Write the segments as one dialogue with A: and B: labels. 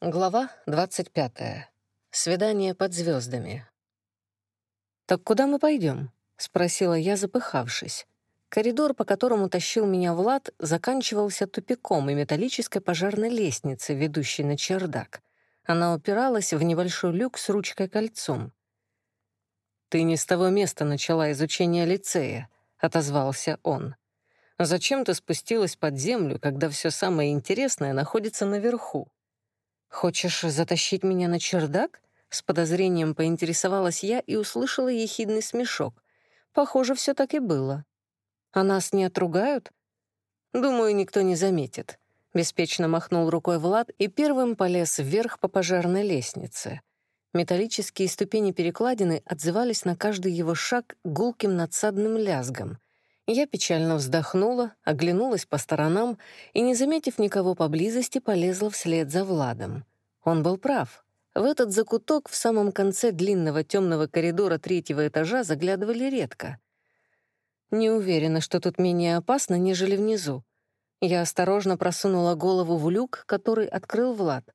A: Глава 25. Свидание под звездами. «Так куда мы пойдем? спросила я, запыхавшись. Коридор, по которому тащил меня Влад, заканчивался тупиком и металлической пожарной лестницей, ведущей на чердак. Она упиралась в небольшой люк с ручкой-кольцом. «Ты не с того места начала изучение лицея», — отозвался он. «Зачем ты спустилась под землю, когда все самое интересное находится наверху?» «Хочешь затащить меня на чердак?» С подозрением поинтересовалась я и услышала ехидный смешок. Похоже, все так и было. «А нас не отругают?» «Думаю, никто не заметит», — беспечно махнул рукой Влад и первым полез вверх по пожарной лестнице. Металлические ступени перекладины отзывались на каждый его шаг гулким надсадным лязгом. Я печально вздохнула, оглянулась по сторонам и, не заметив никого поблизости, полезла вслед за Владом. Он был прав. В этот закуток в самом конце длинного темного коридора третьего этажа заглядывали редко. Не уверена, что тут менее опасно, нежели внизу. Я осторожно просунула голову в люк, который открыл Влад.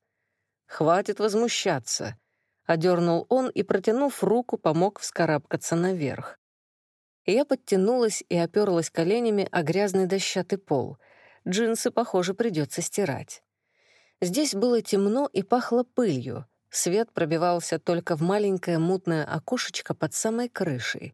A: «Хватит возмущаться», — одернул он и, протянув руку, помог вскарабкаться наверх. Я подтянулась и оперлась коленями о грязный дощатый пол. Джинсы, похоже, придется стирать. Здесь было темно и пахло пылью. Свет пробивался только в маленькое мутное окошечко под самой крышей.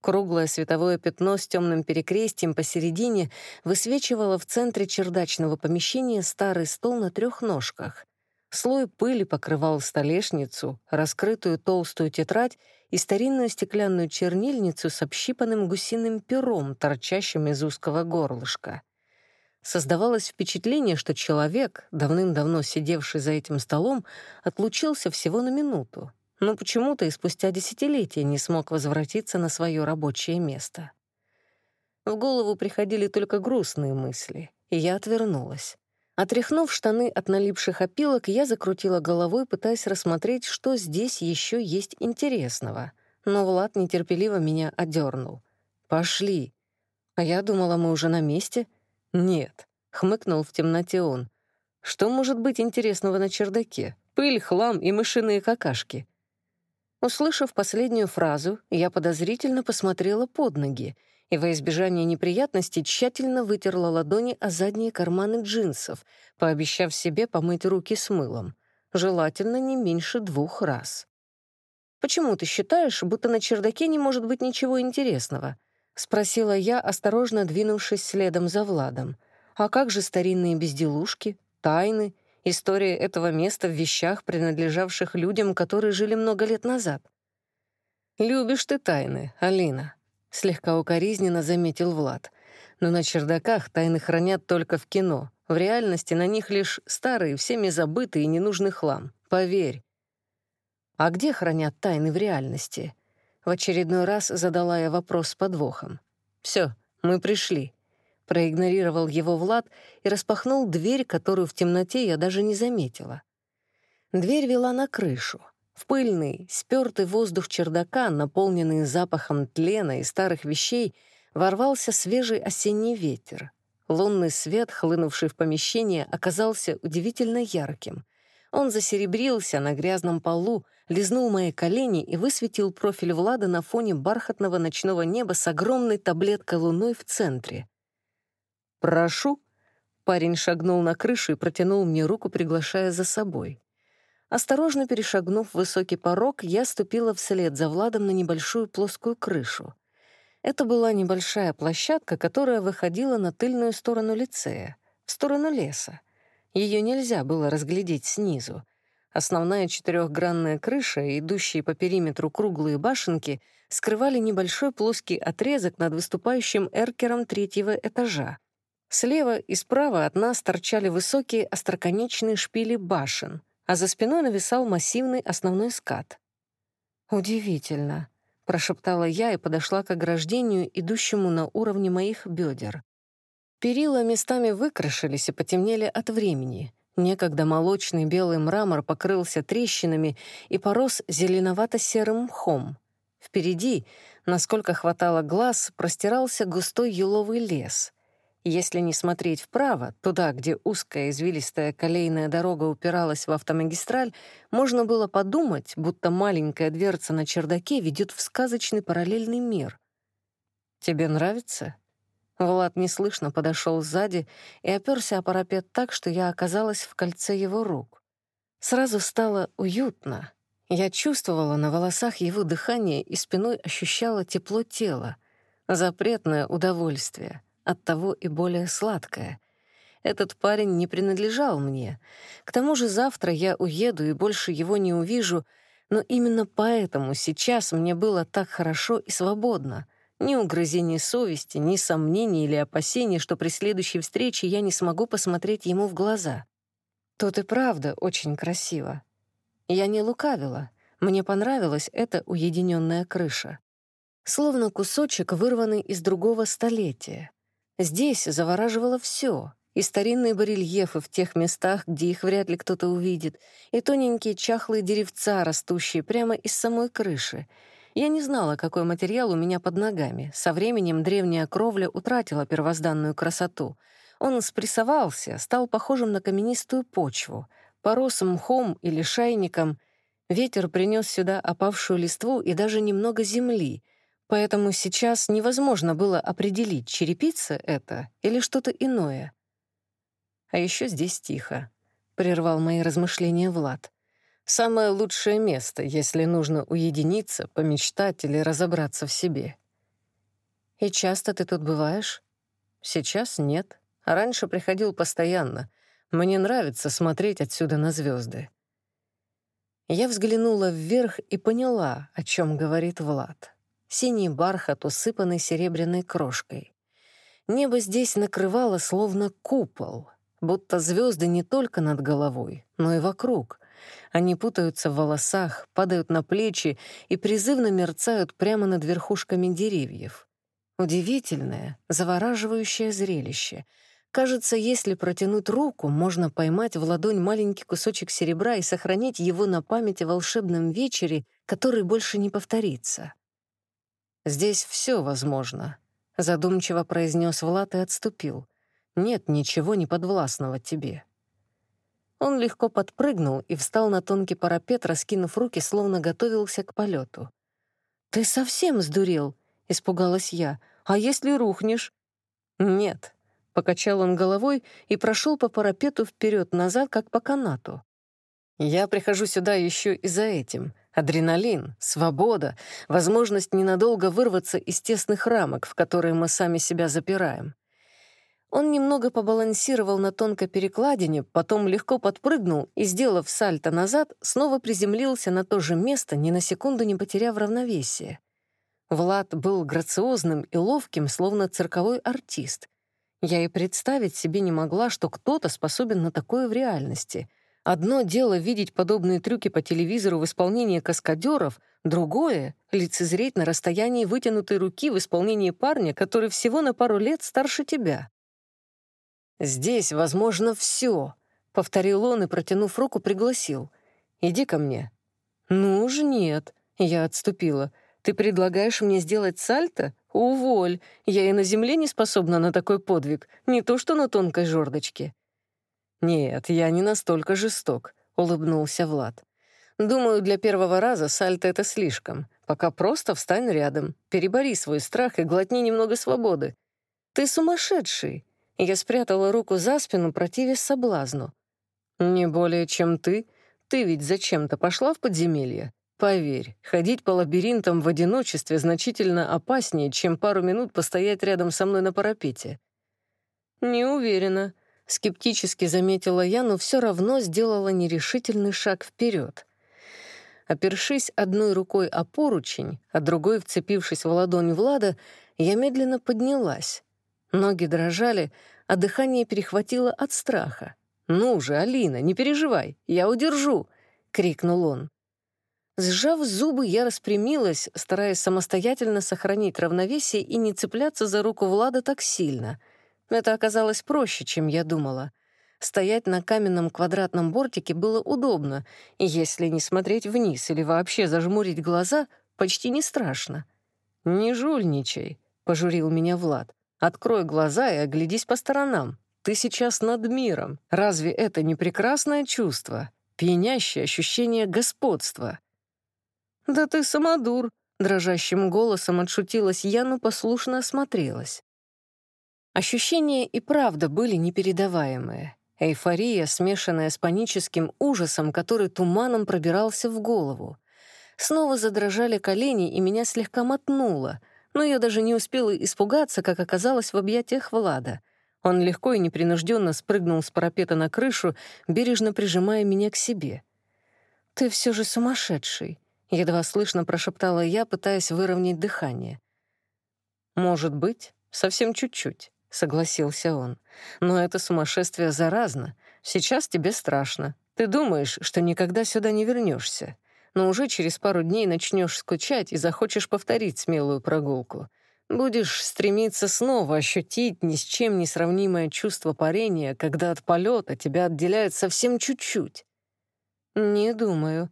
A: Круглое световое пятно с темным перекрестием посередине высвечивало в центре чердачного помещения старый стол на трех ножках. Слой пыли покрывал столешницу, раскрытую толстую тетрадь и старинную стеклянную чернильницу с общипанным гусиным пером, торчащим из узкого горлышка. Создавалось впечатление, что человек, давным-давно сидевший за этим столом, отлучился всего на минуту, но почему-то и спустя десятилетия не смог возвратиться на свое рабочее место. В голову приходили только грустные мысли, и я отвернулась. Отряхнув штаны от налипших опилок, я закрутила головой, пытаясь рассмотреть, что здесь еще есть интересного. Но Влад нетерпеливо меня одернул. «Пошли». А я думала, мы уже на месте. «Нет», — хмыкнул в темноте он. «Что может быть интересного на чердаке? Пыль, хлам и мышиные какашки». Услышав последнюю фразу, я подозрительно посмотрела под ноги — и во избежание неприятностей тщательно вытерла ладони о задние карманы джинсов, пообещав себе помыть руки с мылом. Желательно не меньше двух раз. «Почему ты считаешь, будто на чердаке не может быть ничего интересного?» — спросила я, осторожно двинувшись следом за Владом. «А как же старинные безделушки, тайны, история этого места в вещах, принадлежавших людям, которые жили много лет назад?» «Любишь ты тайны, Алина», — слегка укоризненно заметил Влад. «Но на чердаках тайны хранят только в кино. В реальности на них лишь старый, всеми забытый и ненужный хлам. Поверь». «А где хранят тайны в реальности?» В очередной раз задала я вопрос с подвохом. Все, мы пришли». Проигнорировал его Влад и распахнул дверь, которую в темноте я даже не заметила. Дверь вела на крышу. В пыльный, спёртый воздух чердака, наполненный запахом тлена и старых вещей, ворвался свежий осенний ветер. Лунный свет, хлынувший в помещение, оказался удивительно ярким. Он засеребрился на грязном полу, лизнул мои колени и высветил профиль Влада на фоне бархатного ночного неба с огромной таблеткой луной в центре. «Прошу». Парень шагнул на крышу и протянул мне руку, приглашая за собой. Осторожно перешагнув высокий порог, я ступила вслед за Владом на небольшую плоскую крышу. Это была небольшая площадка, которая выходила на тыльную сторону лицея, в сторону леса. Ее нельзя было разглядеть снизу. Основная четырехгранная крыша идущие по периметру круглые башенки скрывали небольшой плоский отрезок над выступающим эркером третьего этажа. Слева и справа от нас торчали высокие остроконечные шпили башен — а за спиной нависал массивный основной скат. «Удивительно», — прошептала я и подошла к ограждению, идущему на уровне моих бедер. Перила местами выкрашились и потемнели от времени. Некогда молочный белый мрамор покрылся трещинами и порос зеленовато-серым мхом. Впереди, насколько хватало глаз, простирался густой еловый лес. Если не смотреть вправо, туда, где узкая извилистая колейная дорога упиралась в автомагистраль, можно было подумать, будто маленькая дверца на чердаке ведет в сказочный параллельный мир. «Тебе нравится?» Влад неслышно подошел сзади и оперся о парапет так, что я оказалась в кольце его рук. Сразу стало уютно. Я чувствовала на волосах его дыхание и спиной ощущала тепло тела. Запретное удовольствие, оттого и более сладкое. Этот парень не принадлежал мне. К тому же завтра я уеду и больше его не увижу, но именно поэтому сейчас мне было так хорошо и свободно — ни угрызений совести, ни сомнений или опасений, что при следующей встрече я не смогу посмотреть ему в глаза. Тут и правда очень красиво. Я не лукавила. Мне понравилась эта уединенная крыша. Словно кусочек, вырванный из другого столетия. Здесь завораживало все, и старинные барельефы в тех местах, где их вряд ли кто-то увидит, и тоненькие чахлые деревца, растущие прямо из самой крыши — я не знала, какой материал у меня под ногами. Со временем древняя кровля утратила первозданную красоту. Он спрессовался, стал похожим на каменистую почву. Порос мхом или шайником. Ветер принес сюда опавшую листву и даже немного земли, поэтому сейчас невозможно было определить, черепица это или что-то иное. А еще здесь тихо, — прервал мои размышления Влад. Самое лучшее место, если нужно уединиться, помечтать или разобраться в себе. И часто ты тут бываешь? Сейчас нет. А раньше приходил постоянно. Мне нравится смотреть отсюда на звезды. Я взглянула вверх и поняла, о чем говорит Влад. Синий бархат, усыпанный серебряной крошкой. Небо здесь накрывало словно купол, будто звезды не только над головой, но и вокруг — они путаются в волосах, падают на плечи и призывно мерцают прямо над верхушками деревьев. Удивительное, завораживающее зрелище. Кажется, если протянуть руку, можно поймать в ладонь маленький кусочек серебра и сохранить его на память о волшебном вечере, который больше не повторится. «Здесь все возможно», — задумчиво произнес Влад и отступил. «Нет ничего неподвластного тебе». Он легко подпрыгнул и встал на тонкий парапет, раскинув руки, словно готовился к полету. «Ты совсем сдурел?» — испугалась я. «А если рухнешь?» «Нет», — покачал он головой и прошел по парапету вперед назад как по канату. «Я прихожу сюда еще и за этим. Адреналин, свобода, возможность ненадолго вырваться из тесных рамок, в которые мы сами себя запираем. Он немного побалансировал на тонкой перекладине, потом легко подпрыгнул и, сделав сальто назад, снова приземлился на то же место, ни на секунду не потеряв равновесие. Влад был грациозным и ловким, словно цирковой артист. Я и представить себе не могла, что кто-то способен на такое в реальности. Одно дело видеть подобные трюки по телевизору в исполнении каскадеров, другое — лицезреть на расстоянии вытянутой руки в исполнении парня, который всего на пару лет старше тебя. «Здесь возможно все», — повторил он и, протянув руку, пригласил. «Иди ко мне». «Ну уж нет», — я отступила. «Ты предлагаешь мне сделать сальто? Уволь, я и на земле не способна на такой подвиг, не то что на тонкой жердочке». «Нет, я не настолько жесток», — улыбнулся Влад. «Думаю, для первого раза сальто — это слишком. Пока просто встань рядом, перебори свой страх и глотни немного свободы. Ты сумасшедший, я спрятала руку за спину, противясь соблазну. «Не более, чем ты. Ты ведь зачем-то пошла в подземелье? Поверь, ходить по лабиринтам в одиночестве значительно опаснее, чем пару минут постоять рядом со мной на парапете». «Не уверена», — скептически заметила я, но все равно сделала нерешительный шаг вперед. Опершись одной рукой о поручень, а другой вцепившись в ладонь Влада, я медленно поднялась. Ноги дрожали, а дыхание перехватило от страха. «Ну же, Алина, не переживай, я удержу!» — крикнул он. Сжав зубы, я распрямилась, стараясь самостоятельно сохранить равновесие и не цепляться за руку Влада так сильно. Это оказалось проще, чем я думала. Стоять на каменном квадратном бортике было удобно, и если не смотреть вниз или вообще зажмурить глаза, почти не страшно. «Не жульничай», — пожурил меня Влад. Открой глаза и оглядись по сторонам. Ты сейчас над миром. Разве это не прекрасное чувство? Пьянящее ощущение господства. «Да ты самодур», — дрожащим голосом отшутилась я, но послушно осмотрелась. Ощущения и правда были непередаваемые. Эйфория, смешанная с паническим ужасом, который туманом пробирался в голову. Снова задрожали колени, и меня слегка мотнуло, но я даже не успела испугаться, как оказалось в объятиях Влада. Он легко и непринужденно спрыгнул с парапета на крышу, бережно прижимая меня к себе. «Ты все же сумасшедший», — едва слышно прошептала я, пытаясь выровнять дыхание. «Может быть, совсем чуть-чуть». — согласился он. «Но это сумасшествие заразно. Сейчас тебе страшно. Ты думаешь, что никогда сюда не вернешься, но уже через пару дней начнешь скучать и захочешь повторить смелую прогулку. Будешь стремиться снова ощутить ни с чем не сравнимое чувство парения, когда от полета тебя отделяют совсем чуть-чуть». «Не думаю»,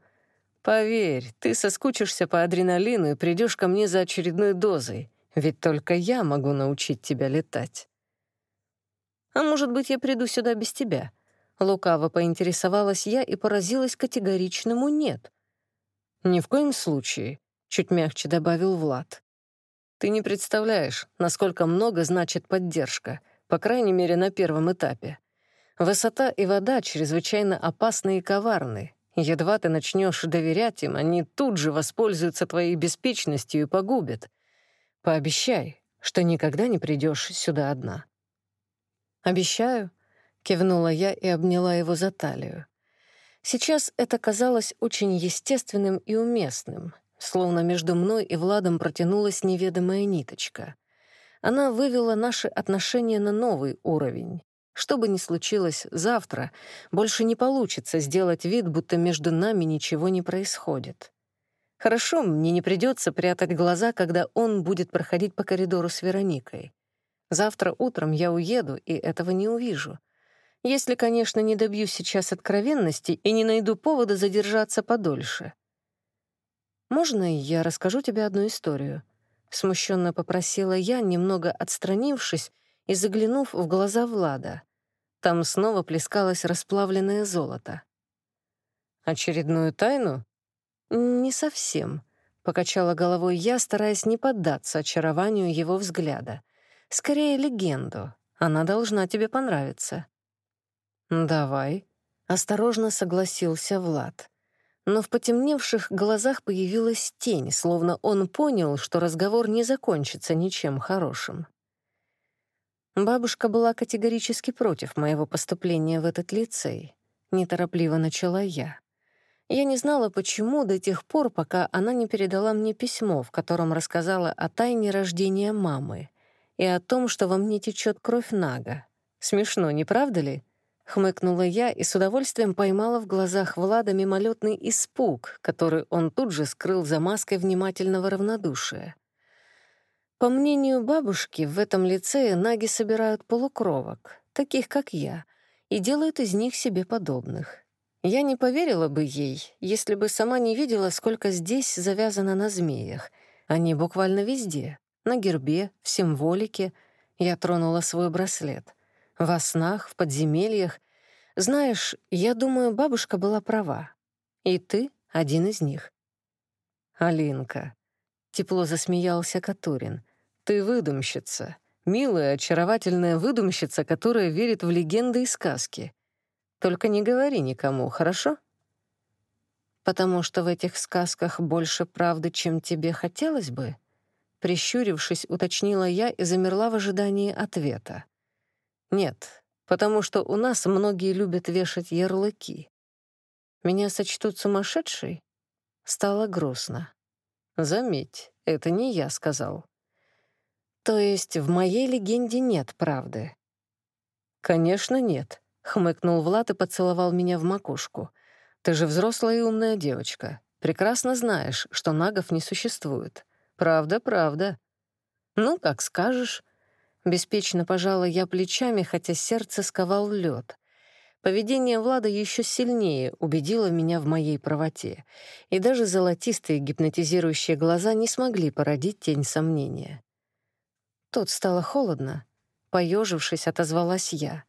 A: Поверь, ты соскучишься по адреналину и придешь ко мне за очередной дозой. Ведь только я могу научить тебя летать. А может быть, я приду сюда без тебя? Лукаво поинтересовалась я и поразилась категоричному «нет». «Ни в коем случае», — чуть мягче добавил Влад. «Ты не представляешь, насколько много значит поддержка, по крайней мере, на первом этапе. Высота и вода чрезвычайно опасны и коварны. Едва ты начнешь доверять им, они тут же воспользуются твоей беспечностью и погубят. Пообещай, что никогда не придешь сюда одна». «Обещаю», — кивнула я и обняла его за талию. Сейчас это казалось очень естественным и уместным, словно между мной и Владом протянулась неведомая ниточка. Она вывела наши отношения на новый уровень. Что бы ни случилось завтра, больше не получится сделать вид, будто между нами ничего не происходит. Хорошо, мне не придется прятать глаза, когда он будет проходить по коридору с Вероникой. Завтра утром я уеду, и этого не увижу. Если, конечно, не добьюсь сейчас откровенности и не найду повода задержаться подольше. «Можно я расскажу тебе одну историю?» Смущенно попросила я, немного отстранившись и заглянув в глаза Влада. Там снова плескалось расплавленное золото. «Очередную тайну?» «Не совсем», — покачала головой я, стараясь не поддаться очарованию его взгляда. «Скорее легенду. Она должна тебе понравиться». «Давай», — осторожно согласился Влад. Но в потемневших глазах появилась тень, словно он понял, что разговор не закончится ничем хорошим. Бабушка была категорически против моего поступления в этот лицей. Неторопливо начала я. Я не знала, почему до тех пор, пока она не передала мне письмо, в котором рассказала о тайне рождения мамы и о том, что во мне течет кровь Нага. Смешно, не правда ли? Хмыкнула я и с удовольствием поймала в глазах Влада мимолетный испуг, который он тут же скрыл за маской внимательного равнодушия. По мнению бабушки, в этом лицее наги собирают полукровок, таких как я, и делают из них себе подобных. Я не поверила бы ей, если бы сама не видела, сколько здесь завязано на змеях. Они буквально везде. На гербе, в символике. Я тронула свой браслет. Во снах, в подземельях. Знаешь, я думаю, бабушка была права. И ты — один из них. «Алинка», — тепло засмеялся Катурин, — «ты выдумщица, милая, очаровательная выдумщица, которая верит в легенды и сказки. Только не говори никому, хорошо? Потому что в этих сказках больше правды, чем тебе хотелось бы? Прищурившись, уточнила я и замерла в ожидании ответа. Нет, потому что у нас многие любят вешать ярлыки. Меня сочтут сумасшедшей? Стало грустно. Заметь, это не я сказал. То есть в моей легенде нет правды? Конечно, нет. Хмыкнул Влад и поцеловал меня в макушку. «Ты же взрослая и умная девочка. Прекрасно знаешь, что нагов не существует. Правда, правда». «Ну, как скажешь». Беспечно пожала я плечами, хотя сердце сковал лед. Поведение Влада еще сильнее убедило меня в моей правоте, и даже золотистые гипнотизирующие глаза не смогли породить тень сомнения. тут стало холодно. Поежившись, отозвалась я.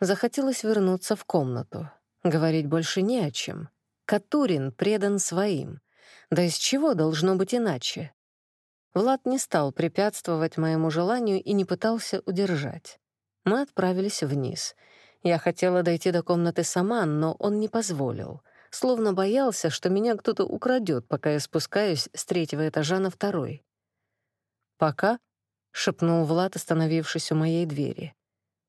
A: Захотелось вернуться в комнату. Говорить больше не о чем. Катурин предан своим. Да из чего должно быть иначе? Влад не стал препятствовать моему желанию и не пытался удержать. Мы отправились вниз. Я хотела дойти до комнаты сама, но он не позволил. Словно боялся, что меня кто-то украдет, пока я спускаюсь с третьего этажа на второй. «Пока?» — шепнул Влад, остановившись у моей двери.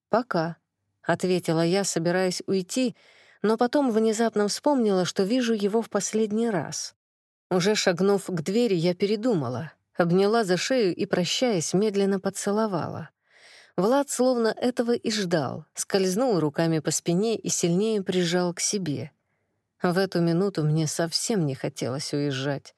A: «Пока», — ответила я, собираясь уйти, но потом внезапно вспомнила, что вижу его в последний раз. Уже шагнув к двери, я передумала, обняла за шею и, прощаясь, медленно поцеловала. Влад словно этого и ждал, скользнул руками по спине и сильнее прижал к себе. В эту минуту мне совсем не хотелось уезжать.